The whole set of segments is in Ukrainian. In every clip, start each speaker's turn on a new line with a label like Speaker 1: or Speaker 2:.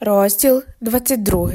Speaker 1: Розділ 22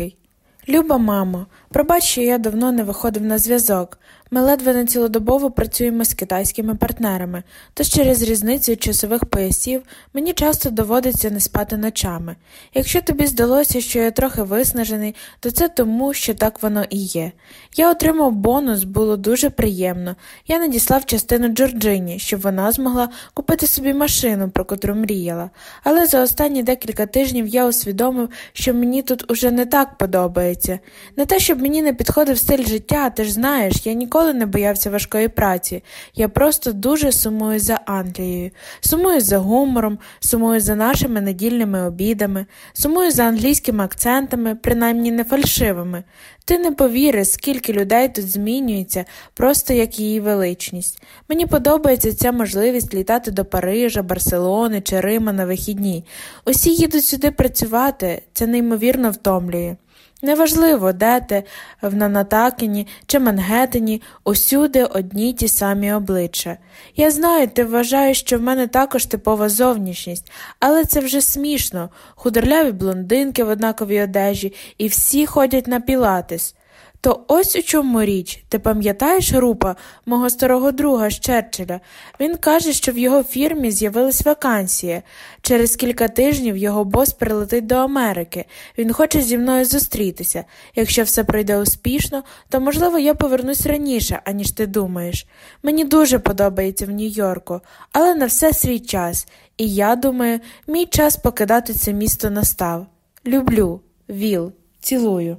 Speaker 1: Люба мамо, пробач, що я давно не виходив на зв'язок. Ми ледве не цілодобово працюємо з китайськими партнерами, тож через різницю часових поясів мені часто доводиться не спати ночами. Якщо тобі здалося, що я трохи виснажений, то це тому, що так воно і є. Я отримав бонус, було дуже приємно. Я надіслав частину Джорджині, щоб вона змогла купити собі машину, про котру мріяла. Але за останні декілька тижнів я усвідомив, що мені тут уже не так подобається. Не те, щоб мені не підходив стиль життя, ти ж знаєш, я ніколи ніколи не боявся важкої праці. Я просто дуже сумую за Англією, сумую за гумором, сумую за нашими недільними обідами, сумую за англійськими акцентами, принаймні не фальшивими. Ти не повіриш, скільки людей тут змінюється, просто як її величність. Мені подобається ця можливість літати до Парижа, Барселони чи Рима на вихідні. Усі їдуть сюди працювати, це неймовірно втомлює. Неважливо, де ти, в Нанатакені чи Мангеттені, усюди одні ті самі обличчя. Я знаю, ти вважаєш, що в мене також типова зовнішність, але це вже смішно худорляві блондинки в однаковій одежі, і всі ходять на пілатес. То ось у чому річ. Ти пам'ятаєш група мого старого друга з Черчилля? Він каже, що в його фірмі з'явилась вакансія. Через кілька тижнів його бос прилетить до Америки. Він хоче зі мною зустрітися. Якщо все пройде успішно, то, можливо, я повернусь раніше, аніж ти думаєш. Мені дуже подобається в Нью-Йорку, але на все свій час, і я думаю, мій час покидати це місто настав. Люблю, Віл, цілую.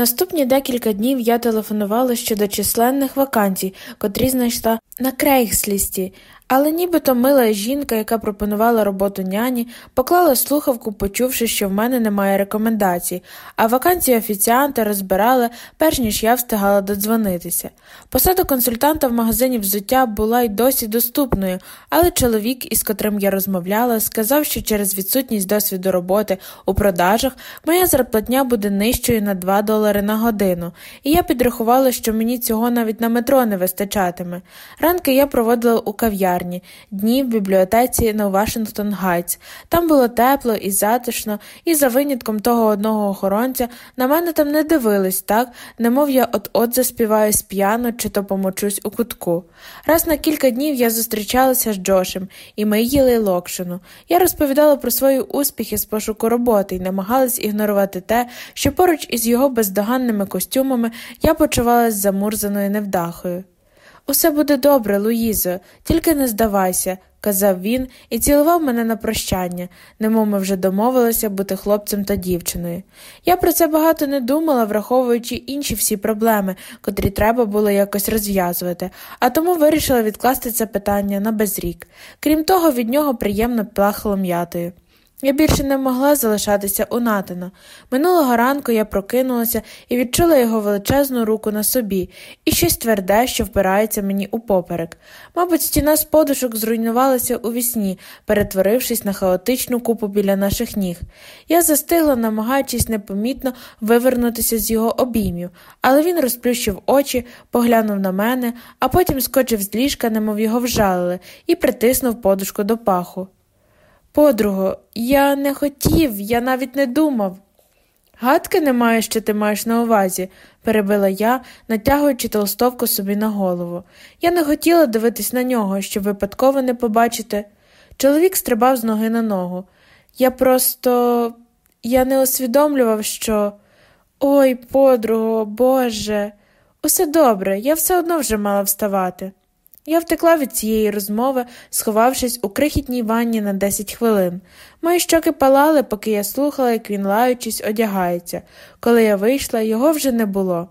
Speaker 1: Наступні декілька днів я телефонувала щодо численних вакансій, котрі знайшла на крейгслісті, але нібито мила жінка, яка пропонувала роботу няні, поклала слухавку, почувши, що в мене немає рекомендацій, а вакансії офіціанта розбирали, перш ніж я встигала додзвонитися. Посада консультанта в магазині взуття була й досі доступною, але чоловік, із котрим я розмовляла, сказав, що через відсутність досвіду роботи у продажах моя зарплатня буде нижчою на 2 долари на годину, і я підрахувала, що мені цього навіть на метро не вистачатиме. Ранки я проводила у кав'ярні кав'ярні, дні в бібліотеці на Вашингтон Гайтс. Там було тепло і затишно, і за винятком того одного охоронця на мене там не дивились, так, немов я от-от заспіваю сп'яну чи то помочусь у кутку. Раз на кілька днів я зустрічалася з Джошем, і ми їли локшину. Я розповідала про свої успіхи з пошуку роботи і намагалась ігнорувати те, що поруч із його бездоганними костюмами я почувалася замурзаною невдахою. Усе буде добре, Луїзо, тільки не здавайся, казав він і цілував мене на прощання, немов ми вже домовилися бути хлопцем та дівчиною. Я про це багато не думала, враховуючи інші всі проблеми, котрі треба було якось розв'язувати, а тому вирішила відкласти це питання на безрік. Крім того, від нього приємно плахло м'ятою. Я більше не могла залишатися у Натана. Минулого ранку я прокинулася і відчула його величезну руку на собі і щось тверде, що впирається мені у поперек. Мабуть, стіна з подушок зруйнувалася у вісні, перетворившись на хаотичну купу біля наших ніг. Я застигла, намагаючись непомітно вивернутися з його обіймів, але він розплющив очі, поглянув на мене, а потім скочив з ліжка, немов його вжалили, і притиснув подушку до паху. Подруго, я не хотів, я навіть не думав. Гадки немає, що ти маєш на увазі, перебила я, натягуючи толстовку собі на голову. Я не хотіла дивитись на нього, щоб випадково не побачити. Чоловік стрибав з ноги на ногу. Я просто я не усвідомлював, що. Ой, подруго, Боже, усе добре, я все одно вже мала вставати. Я втекла від цієї розмови, сховавшись у крихітній ванні на 10 хвилин. Мої щоки палали, поки я слухала, як він, лаючись, одягається. Коли я вийшла, його вже не було.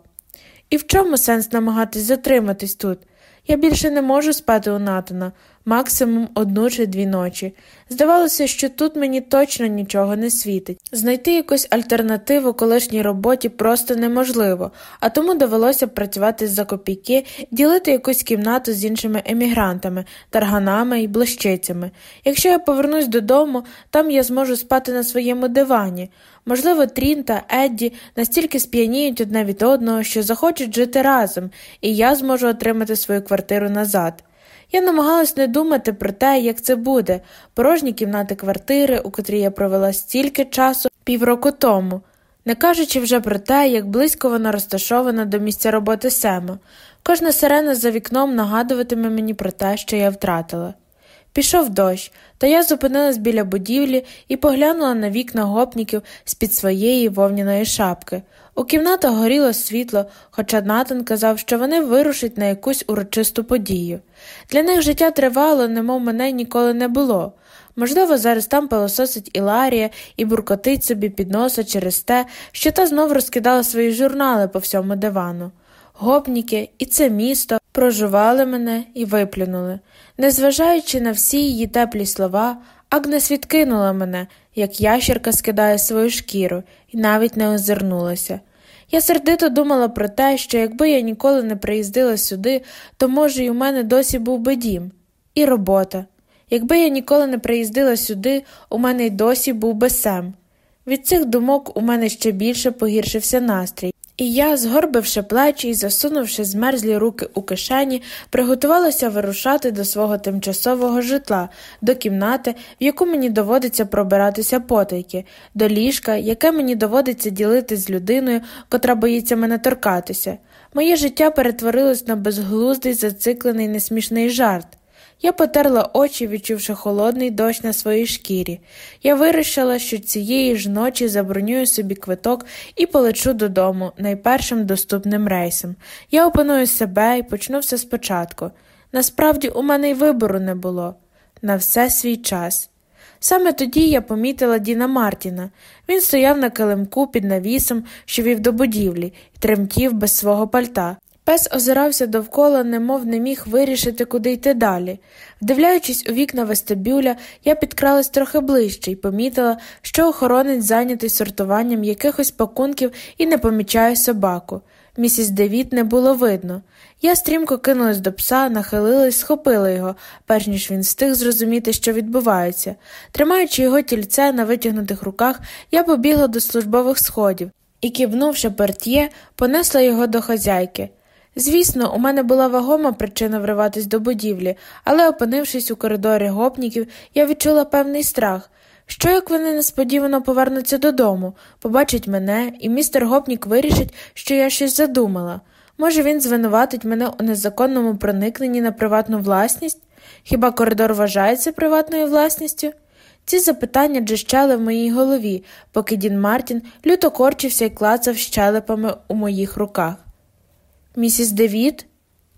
Speaker 1: І в чому сенс намагатись затриматись тут? Я більше не можу спати у Натана, максимум одну чи дві ночі. Здавалося, що тут мені точно нічого не світить. Знайти якусь альтернативу колишній роботі просто неможливо, а тому довелося працювати за копійки, ділити якусь кімнату з іншими емігрантами, тарганами і блищицями. Якщо я повернусь додому, там я зможу спати на своєму дивані. Можливо, Трін та Едді настільки сп'яніють одне від одного, що захочуть жити разом, і я зможу отримати свою квартиру назад. Я намагалась не думати про те, як це буде, порожні кімнати квартири, у котрій я провела стільки часу півроку тому, не кажучи вже про те, як близько вона розташована до місця роботи Сема. Кожна сирена за вікном нагадуватиме мені про те, що я втратила. Пішов дощ, та я зупинилась біля будівлі і поглянула на вікна гопніків з під своєї вовняної шапки. У кімнатах горіло світло, хоча Натан казав, що вони вирушать на якусь урочисту подію. Для них життя тривало, немов мене ніколи не було. Можливо, зараз там пилососить Іларія і буркотить собі під носа через те, що та знов розкидала свої журнали по всьому дивану. Гопніки і це місто прожували мене і виплюнули. Незважаючи на всі її теплі слова, Агнес відкинула мене, як ящерка скидає свою шкіру, і навіть не озирнулася. Я сердито думала про те, що якби я ніколи не приїздила сюди, то, може, й у мене досі був би дім. І робота. Якби я ніколи не приїздила сюди, у мене й досі був би сем. Від цих думок у мене ще більше погіршився настрій. І я, згорбивши плечі і засунувши змерзлі руки у кишені, приготувалася вирушати до свого тимчасового житла, до кімнати, в яку мені доводиться пробиратися потайки, до ліжка, яке мені доводиться ділити з людиною, котра боїться мене торкатися. Моє життя перетворилось на безглуздий, зациклений, несмішний жарт. Я потерла очі, відчувши холодний дощ на своїй шкірі. Я вирішила, що цієї ж ночі забронюю собі квиток і полечу додому найпершим доступним рейсом. Я опаную себе і почну все спочатку. Насправді, у мене й вибору не було на все свій час. Саме тоді я помітила Діна Мартіна. Він стояв на килимку під навісом, що вів до будівлі, і тремтів без свого пальта. Пес озирався довкола, немов не міг вирішити, куди йти далі. Вдивляючись у вікна вестибюля, я підкралась трохи ближче і помітила, що охоронець зайнятий сортуванням якихось пакунків і не помічає собаку. Місіс Девіт не було видно. Я стрімко кинулась до пса, нахилилась, схопила його, перш ніж він встиг зрозуміти, що відбувається. Тримаючи його тільце на витягнутих руках, я побігла до службових сходів і, кивнувши портьє, понесла його до хазяйки. Звісно, у мене була вагома причина вриватись до будівлі, але, опинившись у коридорі гопніків, я відчула певний страх. Що як вони несподівано повернуться додому, побачать мене, і містер гопнік вирішить, що я щось задумала. Може, він звинуватить мене у незаконному проникненні на приватну власність? Хіба коридор вважається приватною власністю? Ці запитання джищали в моїй голові, поки Дін Мартін люто корчився і клацав щелепами у моїх руках. Місіс Девід?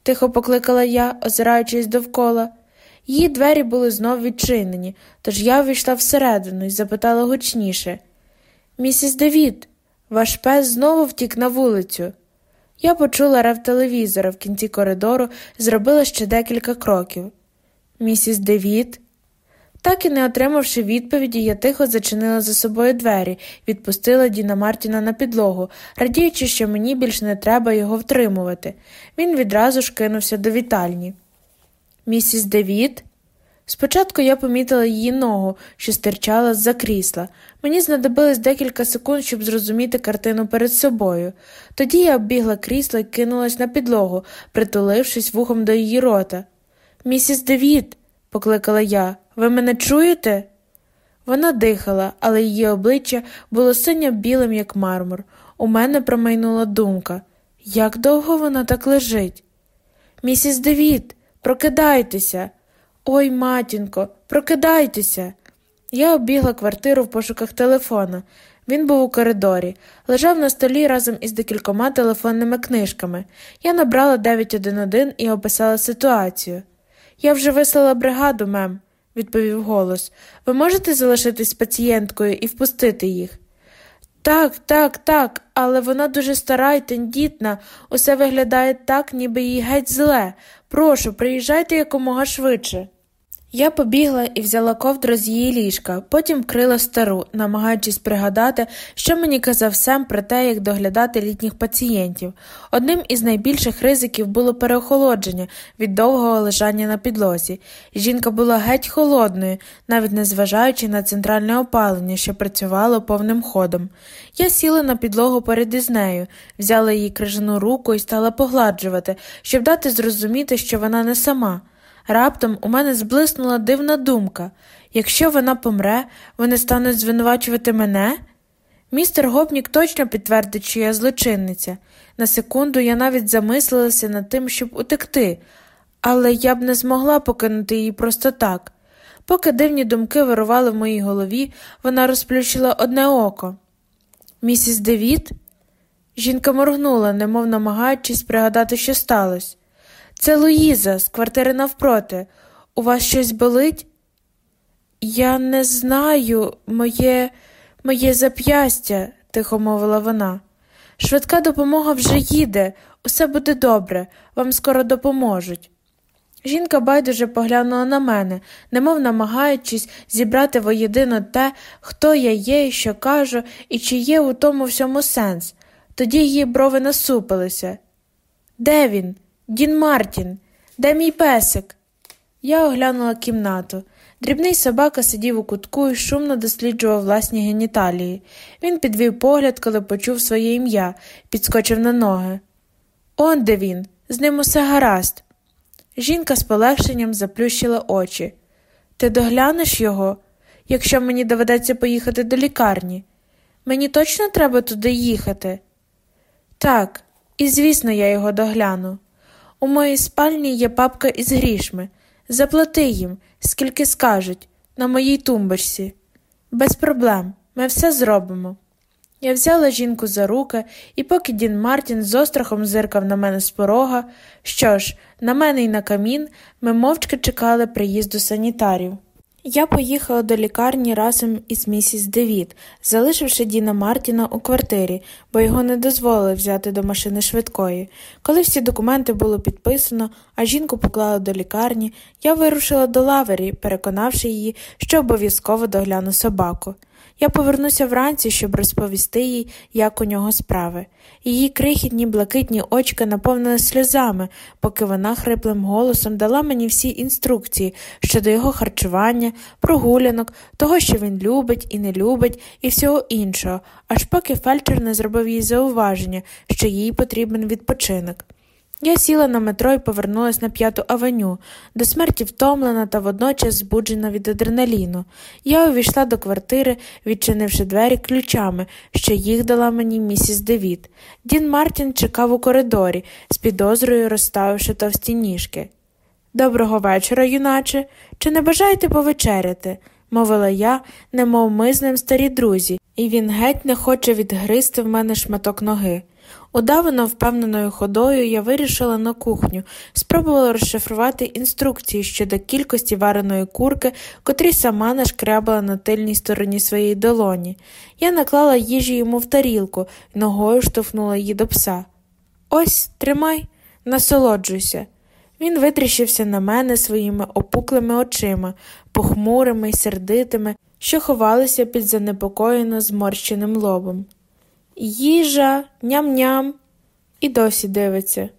Speaker 1: тихо покликала я, озираючись довкола. Її двері були знов відчинені, тож я ввійшла всередину і запитала гучніше Місіс Девід, ваш пес знову втік на вулицю. Я почула рев телевізора в кінці коридору зробила ще декілька кроків. Місіс Девід? Так і не отримавши відповіді, я тихо зачинила за собою двері, відпустила Діна Мартіна на підлогу, радіючи, що мені більш не треба його втримувати. Він відразу ж кинувся до вітальні. Місіс Девід? Спочатку я помітила її ногу, що стирчала з за крісла. Мені знадобилось декілька секунд, щоб зрозуміти картину перед собою. Тоді я оббігла крісло і кинулась на підлогу, притулившись вухом до її рота. Місіс Девід, покликала я. Ви мене чуєте? Вона дихала, але її обличчя було синьо білим, як мармур. У мене промайнула думка як довго вона так лежить? Місіс Девід, прокидайтеся. Ой, матінко, прокидайтеся. Я оббігла квартиру в пошуках телефона. Він був у коридорі, лежав на столі разом із декількома телефонними книжками. Я набрала 911 і описала ситуацію. Я вже вислала бригаду, мем відповів голос. Ви можете залишитись пацієнткою і впустити їх? Так, так, так, але вона дуже стара і тендітна, усе виглядає так, ніби їй геть зле. Прошу, приїжджайте якомога швидше. Я побігла і взяла ковдру з її ліжка, потім вкрила стару, намагаючись пригадати, що мені казав Сем про те, як доглядати літніх пацієнтів. Одним із найбільших ризиків було переохолодження від довгого лежання на підлозі. Жінка була геть холодною, навіть незважаючи на центральне опалення, що працювало повним ходом. Я сіла на підлогу перед із нею, взяла її крижану руку і стала погладжувати, щоб дати зрозуміти, що вона не сама. Раптом у мене зблиснула дивна думка якщо вона помре, вони стануть звинувачувати мене? Містер Гопнік точно підтвердить, що я злочинниця. На секунду я навіть замислилася над тим, щоб утекти, але я б не змогла покинути її просто так. Поки дивні думки вирували в моїй голові, вона розплющила одне око. Місіс Девіт? Жінка моргнула, немов намагаючись пригадати, що сталося. Це Луїза з квартири навпроти. У вас щось болить? Я не знаю, моє моє зап'ястя, тихо мовила вона. Швидка допомога вже їде, усе буде добре, вам скоро допоможуть. Жінка байдуже поглянула на мене, немов намагаючись зібрати воєдино те, хто я є і що кажу, і чи є у тому всьому сенс. Тоді її брови насупилися. Де він? Дін Мартін, де мій песик? Я оглянула кімнату. Дрібний собака сидів у кутку і шумно досліджував власні геніталії. Він підвів погляд, коли почув своє ім'я, підскочив на ноги. Он де він, з ним усе гаразд. Жінка з полегшенням заплющила очі. Ти доглянеш його, якщо мені доведеться поїхати до лікарні? Мені точно треба туди їхати? Так, і звісно, я його догляну. У моїй спальні є папка із грішми. Заплати їм, скільки скажуть, на моїй тумбочці. Без проблем, ми все зробимо. Я взяла жінку за руки, і поки Дін Мартін з острахом зиркав на мене з порога, що ж, на мене й на камін, ми мовчки чекали приїзду санітарів. Я поїхала до лікарні разом із місіс Девід, залишивши Діна Мартіна у квартирі, бо його не дозволили взяти до машини швидкої. Коли всі документи було підписано, а жінку поклали до лікарні, я вирушила до лавері, переконавши її, що обов'язково догляну собаку. Я повернуся вранці, щоб розповісти їй, як у нього справи. Її крихітні блакитні очка наповнили сльозами, поки вона хриплим голосом дала мені всі інструкції щодо його харчування, прогулянок, того, що він любить і не любить, і всього іншого, аж поки фельдшер не зробив їй зауваження, що їй потрібен відпочинок. Я сіла на метро і повернулась на п'яту авеню, до смерті втомлена та водночас збуджена від адреналіну. Я увійшла до квартири, відчинивши двері ключами, що їх дала мені місіс Девіт. Дін Мартін чекав у коридорі, з підозрою розставивши товсті ніжки. Доброго вечора, юначе. Чи не бажаєте повечеряти? мовила я, немов ми з ним старі друзі, і він геть не хоче відгризти в мене шматок ноги. Удавано впевненою ходою я вирішила на кухню, спробувала розшифрувати інструкції щодо кількості вареної курки, котрі сама нашкрябала на тильній стороні своєї долоні. Я наклала їжі йому в тарілку ногою штовхнула її до пса. Ось, тримай, насолоджуйся. Він витріщився на мене своїми опуклими очима, похмурими й сердитими, що ховалися під занепокоєно зморщеним лобом. Їжа, ням-ням, і досі дивиться.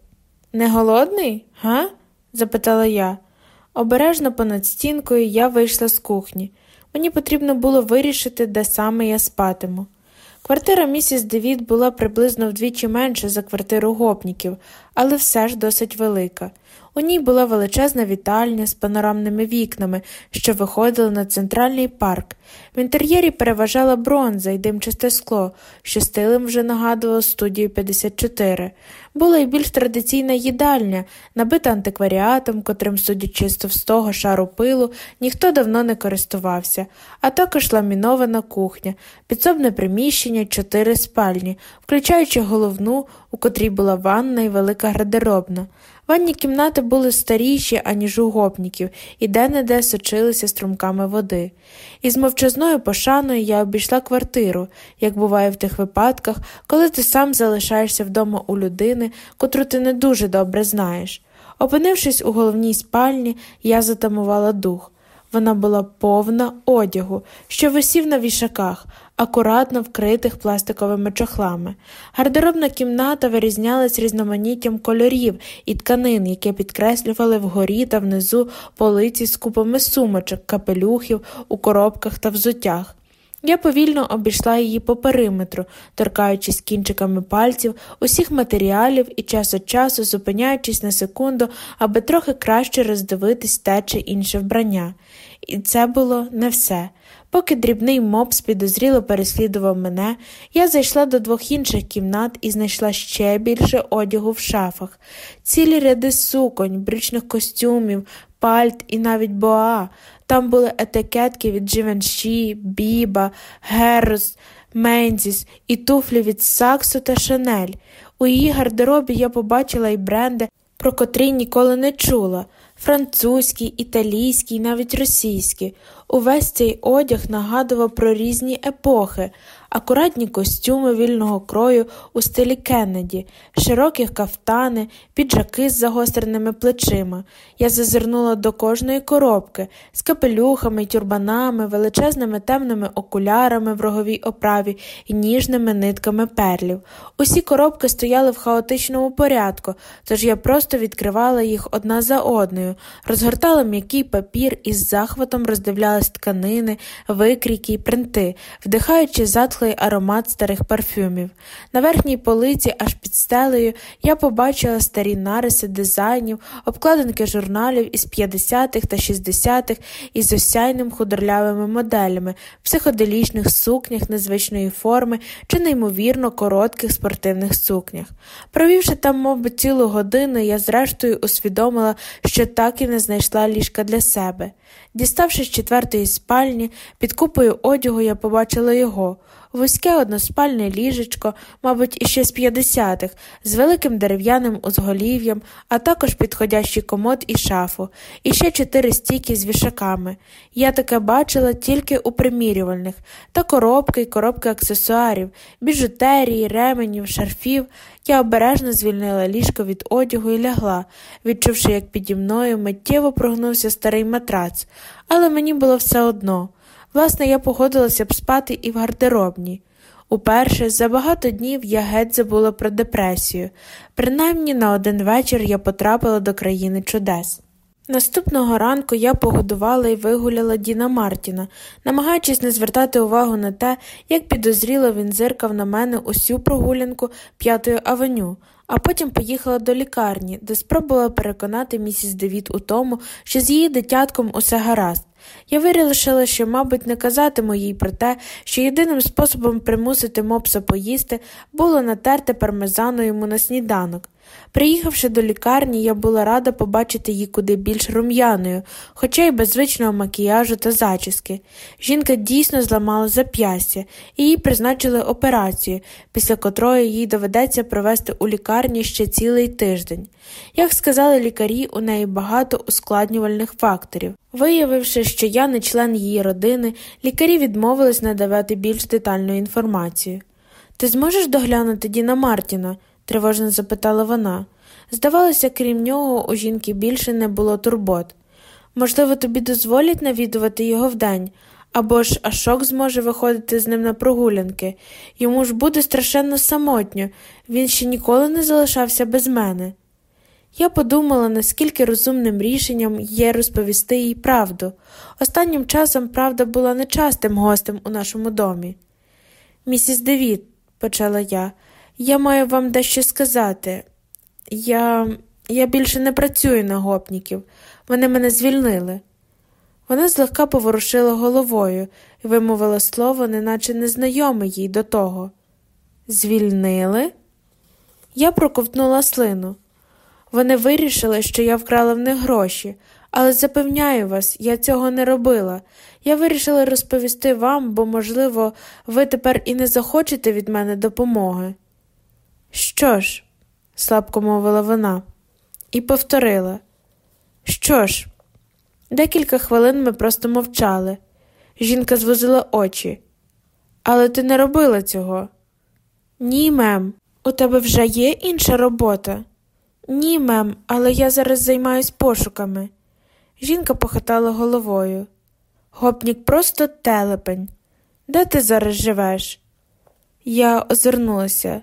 Speaker 1: Не голодний, га? запитала я. Обережно понад стінкою я вийшла з кухні. Мені потрібно було вирішити, де саме я спатиму. Квартира місіс Девід була приблизно вдвічі менша за квартиру гопніків, але все ж досить велика. У ній була величезна вітальня з панорамними вікнами, що виходили на центральний парк. В інтер'єрі переважала бронза і димчасте скло, що стилем вже нагадувало студію 54. Була й більш традиційна їдальня, набита антикваріатом, котрим, судячи з товстого шару пилу, ніхто давно не користувався, а також ламінована кухня, підсобне приміщення, чотири спальні, включаючи головну, у котрій була ванна і велика гардеробна. Ванні кімнати були старіші, аніж у гопніків, і де-не-де сочилися струмками води. Із мовчазною пошаною я обійшла квартиру, як буває в тих випадках, коли ти сам залишаєшся вдома у людини, котру ти не дуже добре знаєш. Опинившись у головній спальні, я затамувала дух. Вона була повна одягу, що висів на вішаках, акуратно вкритих пластиковими чохлами. Гардеробна кімната вирізнялась різноманіттям кольорів і тканин, які підкреслювали вгорі та внизу полиці з купами сумочок, капелюхів у коробках та взуттях. Я повільно обійшла її по периметру, торкаючись кінчиками пальців усіх матеріалів і час від часу зупиняючись на секунду, аби трохи краще роздивитись те чи інше вбрання. І це було не все. Поки дрібний мопс підозріло переслідував мене, я зайшла до двох інших кімнат і знайшла ще більше одягу в шафах, цілі ряди суконь, брючних костюмів, пальт і навіть боа. Там були етикетки від Живенші, Біба, Герос, Мензіс і туфлі від Саксу та Шанель. У її гардеробі я побачила й бренди, про котрі ніколи не чула французький, італійський, навіть російський. Увесь цей одяг нагадував про різні епохи, акуратні костюми вільного крою у стилі Кеннеді, широкі кафтани, піджаки з загостреними плечима. Я зазирнула до кожної коробки з капелюхами, тюрбанами, величезними темними окулярами в роговій оправі і ніжними нитками перлів. Усі коробки стояли в хаотичному порядку, тож я просто відкривала їх одна за одною, розгортала м'який папір і з захватом роздивлялась тканини, викрійки й принти, вдихаючи затхлий затхлий аромат старих парфюмів. На верхній полиці, аж під стелею, я побачила старі нариси дизайнів, обкладинки журналів із 50-х та 60-х із осяйним худорлявими моделями, психоделічних сукнях незвичної форми чи неймовірно коротких спортивних сукнях. Провівши там, би, цілу годину, я зрештою усвідомила, що так і не знайшла ліжка для себе. Діставши з четвертої спальні, під купою одягу я побачила його вузьке односпальне ліжечко, мабуть, іще з 50-х, з великим дерев'яним узголів'ям, а також підходящий комод і шафу, і ще чотири стійки з вішаками. Я таке бачила тільки у примірювальних, та коробки й коробки аксесуарів, біжутерії, ременів, шарфів. Я обережно звільнила ліжко від одягу і лягла, відчувши, як піді мною миттєво прогнувся старий матрац, але мені було все одно. Власне, я погодилася б спати і в гардеробні. Уперше за багато днів я геть забула про депресію, принаймні на один вечір я потрапила до країни чудес. Наступного ранку я погодувала і вигуляла Діна Мартіна, намагаючись не звертати увагу на те, як підозріло він зиркав на мене усю прогулянку п'ятою авеню, а потім поїхала до лікарні, де спробувала переконати місіс Девіт у тому, що з її дитятком усе гаразд. Я вирішила, що, мабуть, не казатиму їй про те, що єдиним способом примусити мопса поїсти було натерти пармезану йому на сніданок. Приїхавши до лікарні, я була рада побачити її куди більш рум'яною, хоча й без звичного макіяжу та зачіски. Жінка дійсно зламала зап'ястя, і їй призначили операцію, після котрої їй доведеться провести у лікарні ще цілий тиждень. Як сказали лікарі, у неї багато ускладнювальних факторів. Виявивши, що я не член її родини, лікарі відмовились надавати більш детальну інформацію. Ти зможеш доглянути Діна Мартіна? Тривожно запитала вона. Здавалося, крім нього, у жінки більше не було турбот. Можливо, тобі дозволять навідувати його вдень, або ж Ашок зможе виходити з ним на прогулянки. Йому ж буде страшенно самотньо, він ще ніколи не залишався без мене. Я подумала, наскільки розумним рішенням є розповісти їй правду. Останнім часом правда була нечастим гостем у нашому домі. Місіс Девід, почала я, я маю вам дещо сказати. Я я більше не працюю на гопніків, вони мене звільнили. Вона злегка поворушила головою і вимовила слово, неначе незнайоме їй до того. Звільнили? Я проковтнула слину. Вони вирішили, що я вкрала в них гроші, але запевняю вас, я цього не робила. Я вирішила розповісти вам, бо, можливо, ви тепер і не захочете від мене допомоги. Що ж, слабко мовила вона, і повторила. Що ж, декілька хвилин ми просто мовчали. Жінка звозила очі. Але ти не робила цього? Ні, мем, у тебе вже є інша робота. Ні, мем, але я зараз займаюсь пошуками. Жінка похитала головою. Гопнік просто телепень. Де ти зараз живеш? Я озирнулася.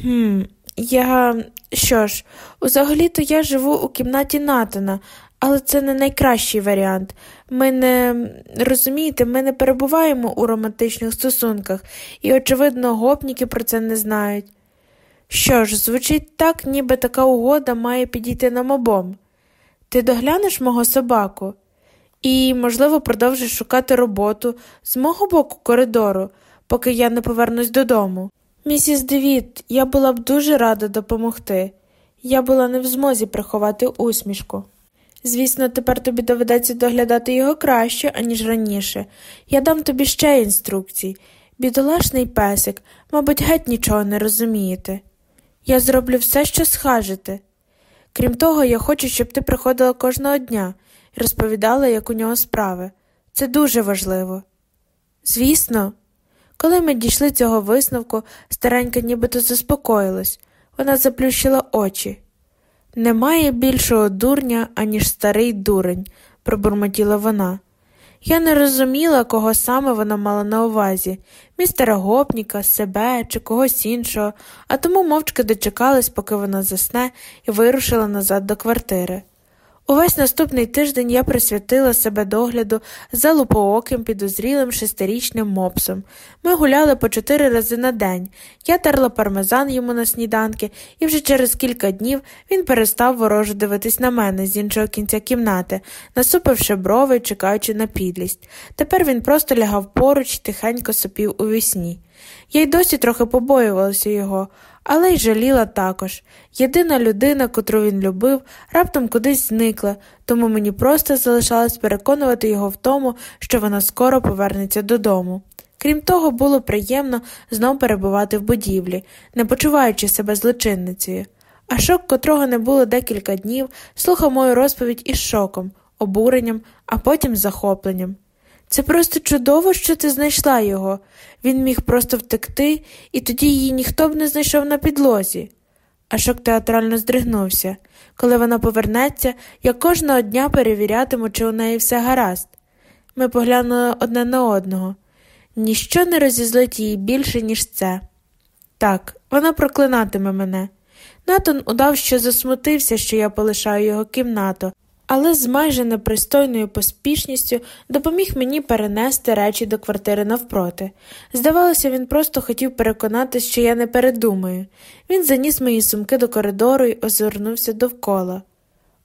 Speaker 1: «Хм, я. Що ж, взагалі-то я живу у кімнаті Натана, Але це не найкращий варіант. Ми не розумієте, ми не перебуваємо у романтичних стосунках, і, очевидно, гопніки про це не знають. Що ж, звучить так, ніби така угода має підійти нам обом. Ти доглянеш мого собаку і, можливо, продовжиш шукати роботу з мого боку коридору, поки я не повернусь додому. Місіс Девід, я була б дуже рада допомогти. Я була не в змозі приховати усмішку. Звісно, тепер тобі доведеться доглядати його краще, аніж раніше. Я дам тобі ще інструкцій. Бідолашний песик, мабуть, геть нічого не розумієте. Я зроблю все, що схажете. Крім того, я хочу, щоб ти приходила кожного дня і розповідала, як у нього справи. Це дуже важливо. Звісно, коли ми дійшли цього висновку, старенька нібито заспокоїлась. Вона заплющила очі. Немає більшого дурня, аніж старий дурень, пробурмотіла вона. Я не розуміла, кого саме вона мала на увазі містера гопніка, себе чи когось іншого, а тому мовчки дочекалась, поки вона засне, і вирушила назад до квартири. Увесь наступний тиждень я присвятила себе догляду за лупооким підозрілим шестирічним мопсом. Ми гуляли по чотири рази на день. Я терла пармезан йому на сніданки, і вже через кілька днів він перестав ворожо дивитись на мене з іншого кінця кімнати, насупивши брови, чекаючи на підлість. Тепер він просто лягав поруч і тихенько сопів у вісні. Я й досі трохи побоювалася його, але й жаліла також. Єдина людина, котру він любив, раптом кудись зникла, тому мені просто залишалось переконувати його в тому, що вона скоро повернеться додому. Крім того, було приємно знов перебувати в будівлі, не почуваючи себе злочинницею. А шок, котрого не було декілька днів, слухав мою розповідь із шоком, обуренням, а потім захопленням. Це просто чудово, що ти знайшла його. Він міг просто втекти, і тоді її ніхто б не знайшов на підлозі. Ашок театрально здригнувся. Коли вона повернеться, я кожного дня перевірятиму, чи у неї все гаразд. Ми поглянули одне на одного. Ніщо не розізлить її більше, ніж це. Так, вона проклинатиме мене. Натан удав, що засмутився, що я полишаю його кімнату, але з майже непристойною поспішністю допоміг мені перенести речі до квартири навпроти. Здавалося, він просто хотів переконатися, що я не передумаю. Він заніс мої сумки до коридору і озирнувся довкола.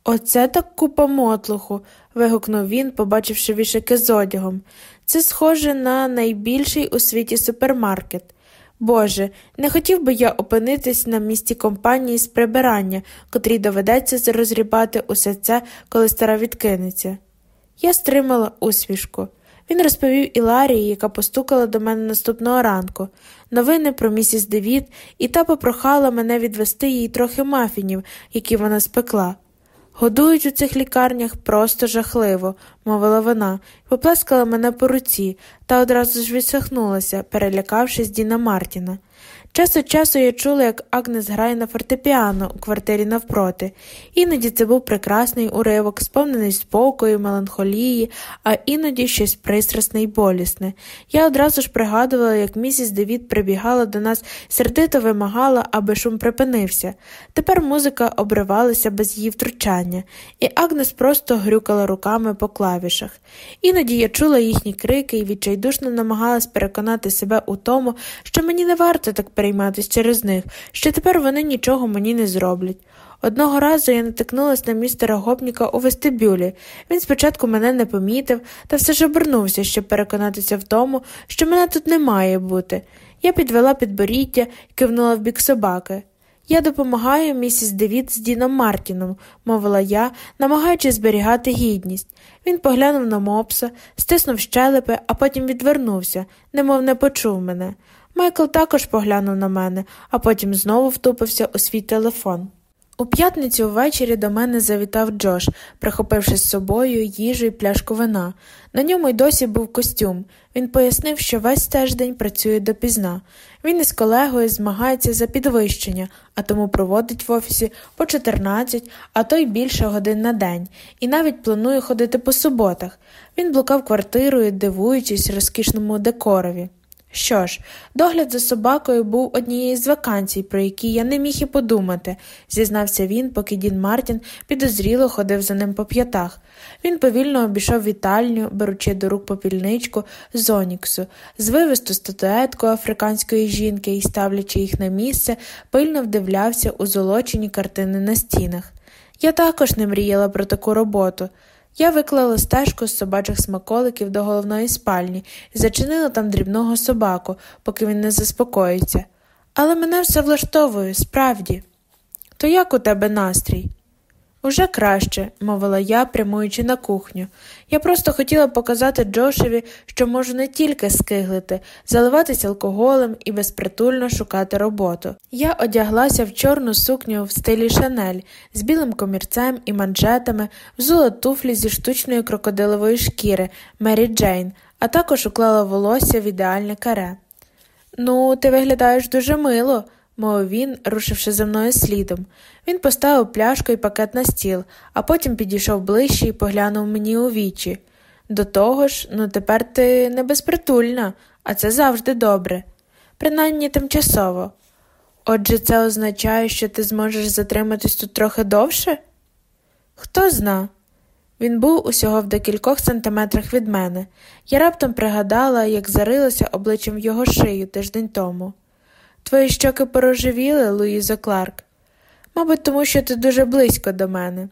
Speaker 1: Оце так купа мотлуху. вигукнув він, побачивши вішики з одягом. Це схоже на найбільший у світі супермаркет. Боже, не хотів би я опинитись на місці компанії з прибирання, котрій доведеться розрібати усе це, коли стара відкинеться. Я стримала усмішку. Він розповів Іларії, яка постукала до мене наступного ранку, новини про місіс Девід, і та попрохала мене відвести їй трохи мафінів, які вона спекла. Годують у цих лікарнях просто жахливо, мовила вона, поплескала мене по руці та одразу ж відсахнулася, перелякавшись Діна Мартіна. Час від часу я чула, як Агнес грає на фортепіано у квартирі навпроти. Іноді це був прекрасний уривок, сповнений спокою, меланхолії, а іноді щось пристрасне й болісне. Я одразу ж пригадувала, як місіс Девід прибігала до нас, сердито вимагала, аби шум припинився. Тепер музика обривалася без її втручання, і Агнес просто грюкала руками по клавішах. Іноді я чула їхні крики і відчайдушно намагалась переконати себе у тому, що мені не варто так перейматись через них, що тепер вони нічого мені не зроблять. Одного разу я натикнулась на містера гопніка у вестибюлі. Він спочатку мене не помітив, та все ж обернувся, щоб переконатися в тому, що мене тут не має бути. Я підвела підборіддя і кивнула в бік собаки. Я допомагаю місіс Девід з Діном Мартіном, мовила я, намагаючись зберігати гідність. Він поглянув на мопса, стиснув щелепи, а потім відвернувся, немов не почув мене. Майкл також поглянув на мене, а потім знову втупився у свій телефон. У п'ятницю ввечері до мене завітав Джош, прихопивши з собою їжу і пляшку вина. На ньому й досі був костюм. Він пояснив, що весь тиждень працює допізна. Він із колегою змагається за підвищення, а тому проводить в офісі по 14, а то й більше годин на день, і навіть планує ходити по суботах. Він блукав квартирою, дивуючись розкішному декорові. Що ж, догляд за собакою був однією з вакансій, про які я не міг і подумати, зізнався він, поки Дін Мартін підозріло ходив за ним по п'ятах. Він повільно обійшов вітальню, беручи до рук попільничку з Оніксу, звивисту статуетку африканської жінки і, ставлячи їх на місце, пильно вдивлявся у золочені картини на стінах. Я також не мріяла про таку роботу. Я виклала стежку з собачих смаколиків до головної спальні і зачинила там дрібного собаку, поки він не заспокоїться. Але мене все влаштовує, справді. То як у тебе настрій? Уже краще, мовила я, прямуючи на кухню. Я просто хотіла показати Джошеві, що можу не тільки скиглити, заливатися алкоголем і безпритульно шукати роботу. Я одяглася в чорну сукню в стилі Шанель з білим комірцем і манжетами, взула туфлі зі штучної крокодилової шкіри Мері Джейн, а також уклала волосся в ідеальне каре. Ну, ти виглядаєш дуже мило мовив він, рушивши за мною слідом. Він поставив пляшку і пакет на стіл, а потім підійшов ближче і поглянув мені у вічі. До того ж, ну тепер ти не безпритульна, а це завжди добре, принаймні тимчасово. Отже, це означає, що ти зможеш затриматись тут трохи довше? Хто зна? Він був усього в декількох сантиметрах від мене. Я раптом пригадала, як зарилася обличчям його шию тиждень тому. Твої щоки порожевіли, Луїза Кларк. Мабуть, тому що ти дуже близько до мене.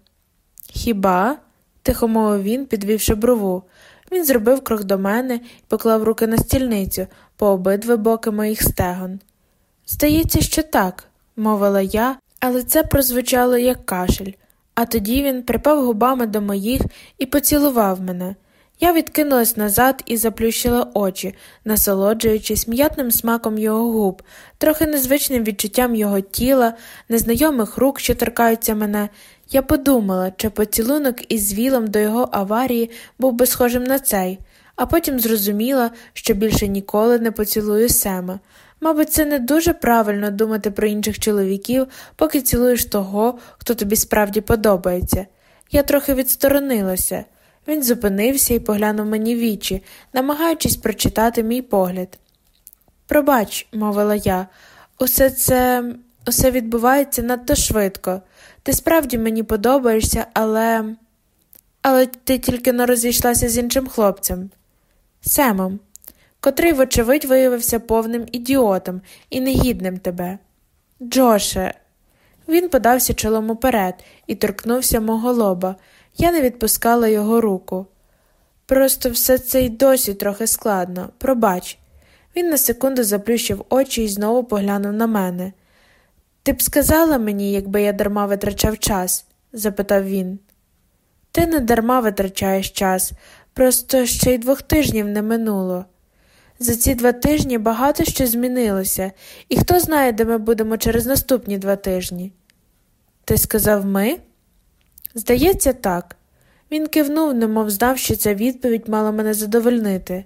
Speaker 1: Хіба? тихо мовив він, підвівши брову. Він зробив крок до мене і поклав руки на стільницю по обидві боки моїх стегон. Здається, що так, мовила я, але це прозвучало як кашель, а тоді він припав губами до моїх і поцілував мене. Я відкинулась назад і заплющила очі, насолоджуючись м'ятним смаком його губ, трохи незвичним відчуттям його тіла, незнайомих рук, що торкаються мене. Я подумала, чи поцілунок із вілом до його аварії був би схожим на цей, а потім зрозуміла, що більше ніколи не поцілую Сема. Мабуть, це не дуже правильно думати про інших чоловіків, поки цілуєш того, хто тобі справді подобається. Я трохи відсторонилася. Він зупинився і поглянув мені в вічі, намагаючись прочитати мій погляд. Пробач, мовила я, усе це усе відбувається надто швидко. Ти справді мені подобаєшся, але. Але ти тільки не розійшлася з іншим хлопцем, Семом, котрий, вочевидь, виявився повним ідіотом і негідним тебе. Джоше. Він подався чолом уперед і торкнувся мого лоба. Я не відпускала його руку. Просто все це й досі трохи складно, пробач. Він на секунду заплющив очі і знову поглянув на мене. Ти б сказала мені, якби я дарма витрачав час? запитав він. Ти не дарма витрачаєш час, просто ще й двох тижнів не минуло. За ці два тижні багато що змінилося, і хто знає, де ми будемо через наступні два тижні. Ти сказав ми? Здається, так. Він кивнув, немов знав, що ця відповідь мала мене задовольнити.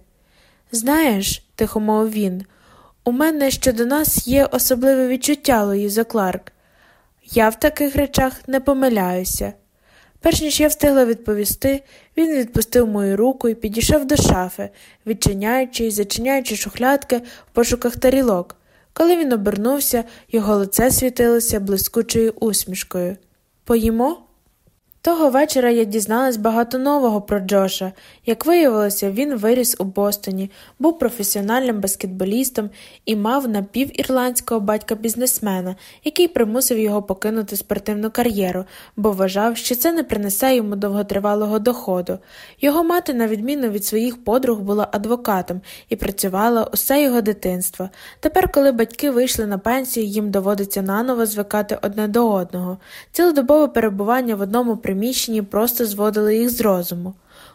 Speaker 1: Знаєш, тихо мовив він, у мене щодо нас є особливе відчуття, Луїза Кларк. Я в таких речах не помиляюся. Перш ніж я встигла відповісти, він відпустив мою руку і підійшов до шафи, відчиняючи і зачиняючи шухлядки в пошуках тарілок. Коли він обернувся, його лице світилося блискучою усмішкою. Поїмо? Того вечора я дізналась багато нового про Джоша. Як виявилося, він виріс у Бостоні, був професіональним баскетболістом і мав напівірландського батька бізнесмена, який примусив його покинути спортивну кар'єру, бо вважав, що це не принесе йому довготривалого доходу. Його мати, на відміну від своїх подруг, була адвокатом і працювала усе його дитинство. Тепер, коли батьки вийшли на пенсію, їм доводиться наново звикати одне до одного. Цілодобове перебування в одному приміщенні просто зводили їх з розуму.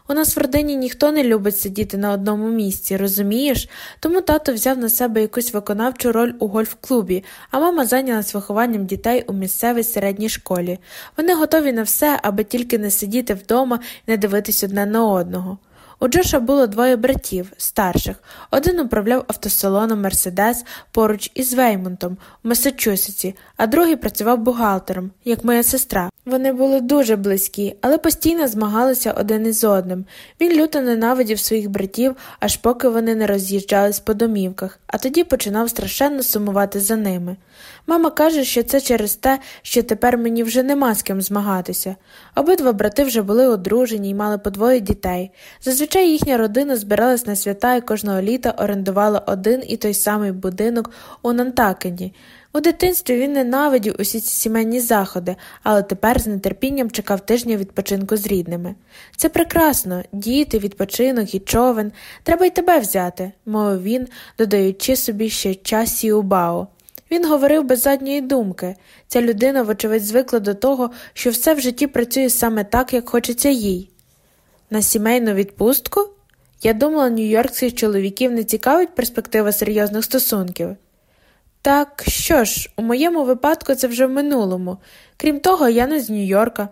Speaker 1: У нас в родині ніхто не любить сидіти на одному місці, розумієш? Тому тато взяв на себе якусь виконавчу роль у гольф-клубі, а мама зайнялась вихованням дітей у місцевій середній школі. Вони готові на все, аби тільки не сидіти вдома і не дивитись одне на одного. У Джоша було двоє братів, старших. Один управляв автосалоном Мерседес поруч із Веймонтом у Масачусетсі, а другий працював бухгалтером, як моя сестра. Вони були дуже близькі, але постійно змагалися один із одним. Він люто ненавидів своїх братів, аж поки вони не роз'їжджались по домівках, а тоді починав страшенно сумувати за ними. Мама каже, що це через те, що тепер мені вже нема з ким змагатися. Обидва брати вже були одружені і мали по двоє дітей. Зазвичай їхня родина збиралась на свята і кожного літа орендувала один і той самий будинок у Нантакені. У дитинстві він ненавидів усі ці сімейні заходи, але тепер з нетерпінням чекав тижня відпочинку з рідними. Це прекрасно, діти, відпочинок і човен. Треба й тебе взяти, мовив він, додаючи собі ще час Сіубао. Він говорив без задньої думки. Ця людина, вочевидь, звикла до того, що все в житті працює саме так, як хочеться їй. На сімейну відпустку? Я думала, нью-йоркських чоловіків не цікавить перспектива серйозних стосунків. Так що ж, у моєму випадку це вже в минулому. Крім того, я не з Нью-Йорка.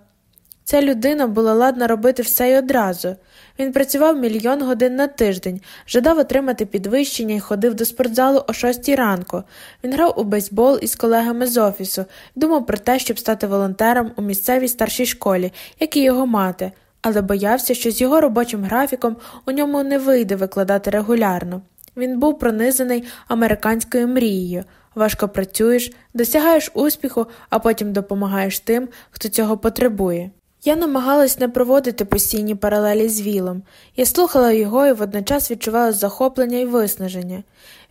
Speaker 1: Ця людина була ладна робити все й одразу. Він працював мільйон годин на тиждень, жадав отримати підвищення і ходив до спортзалу о шостій ранку. Він грав у бейсбол із колегами з офісу думав про те, щоб стати волонтером у місцевій старшій школі, як і його мати, але боявся, що з його робочим графіком у ньому не вийде викладати регулярно. Він був пронизаний американською мрією. Важко працюєш, досягаєш успіху, а потім допомагаєш тим, хто цього потребує. Я намагалась не проводити постійні паралелі з Вілом. Я слухала його і водночас відчувала захоплення і виснаження.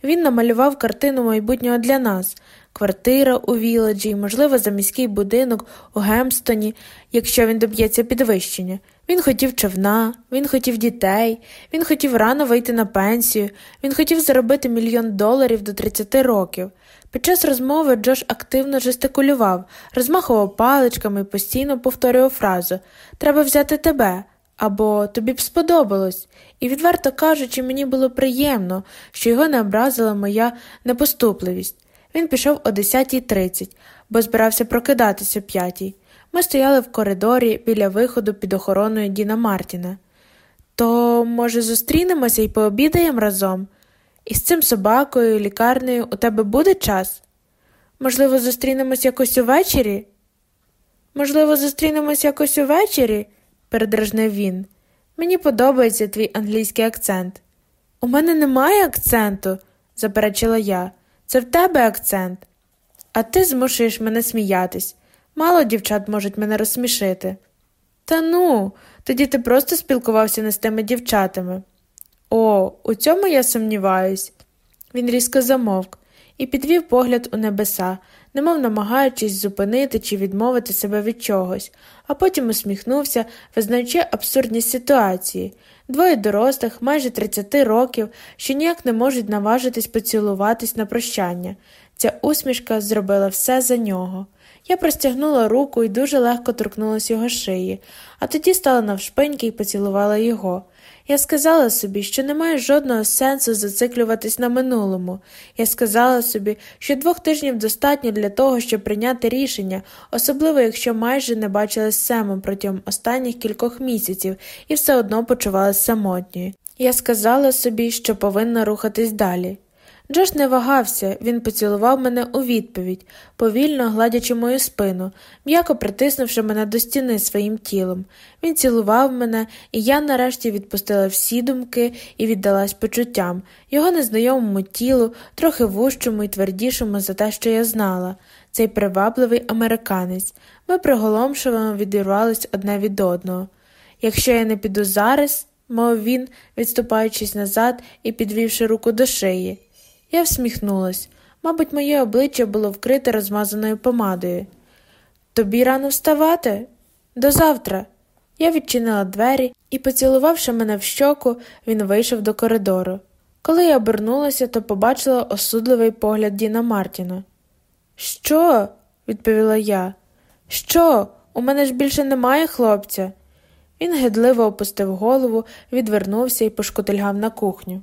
Speaker 1: Він намалював картину майбутнього для нас квартира у Віледжі, можливо, заміський будинок у Гемстоні, якщо він доб'ється підвищення. Він хотів човна, він хотів дітей, він хотів рано вийти на пенсію, він хотів заробити мільйон доларів до 30 років. Під час розмови Джош активно жестикулював, розмахував паличками і постійно повторював фразу Треба взяти тебе або тобі б сподобалось, і, відверто кажучи, мені було приємно, що його не образила моя непоступливість. Він пішов о 10.30, бо збирався прокидатися о 5. Ми стояли в коридорі біля виходу під охороною Діна Мартіна. То, може, зустрінемося і пообідаємо разом? Із цим собакою, лікарнею у тебе буде час? Можливо, зустрінемось якось увечері? Можливо, зустрінемось якось увечері? передражнив він. Мені подобається твій англійський акцент. У мене немає акценту, заперечила я. Це в тебе акцент. А ти змушуєш мене сміятись. Мало дівчат можуть мене розсмішити. Та ну, тоді ти просто спілкувався не з тими дівчатами. О, у цьому я сумніваюсь. Він різко замовк і підвів погляд у небеса, немов намагаючись зупинити чи відмовити себе від чогось, а потім усміхнувся, визнаючи абсурдність ситуації двоє дорослих, майже 30 років, що ніяк не можуть наважитись поцілуватись на прощання. Ця усмішка зробила все за нього. Я простягнула руку і дуже легко торкнулася його шиї, а тоді стала навшпиньки і поцілувала його. Я сказала собі, що немає жодного сенсу зациклюватись на минулому. Я сказала собі, що двох тижнів достатньо для того, щоб прийняти рішення, особливо якщо майже не бачилась з протягом останніх кількох місяців і все одно почувалася самотньою. Я сказала собі, що повинна рухатись далі. Джош не вагався, він поцілував мене у відповідь, повільно гладячи мою спину, м'яко притиснувши мене до стіни своїм тілом. Він цілував мене, і я нарешті відпустила всі думки і віддалась почуттям, його незнайомому тілу, трохи вужчому і твердішому за те, що я знала, цей привабливий американець. Ми приголомшено відірвались одне від одного. Якщо я не піду зараз, мов він, відступаючись назад і підвівши руку до шиї. Я всміхнулась. Мабуть, моє обличчя було вкрите розмазаною помадою. Тобі рано вставати? До завтра. Я відчинила двері і, поцілувавши мене в щоку, він вийшов до коридору. Коли я обернулася, то побачила осудливий погляд Діна Мартіна. Що? відповіла я. Що? У мене ж більше немає хлопця. Він гидливо опустив голову, відвернувся і пошкотильгав на кухню.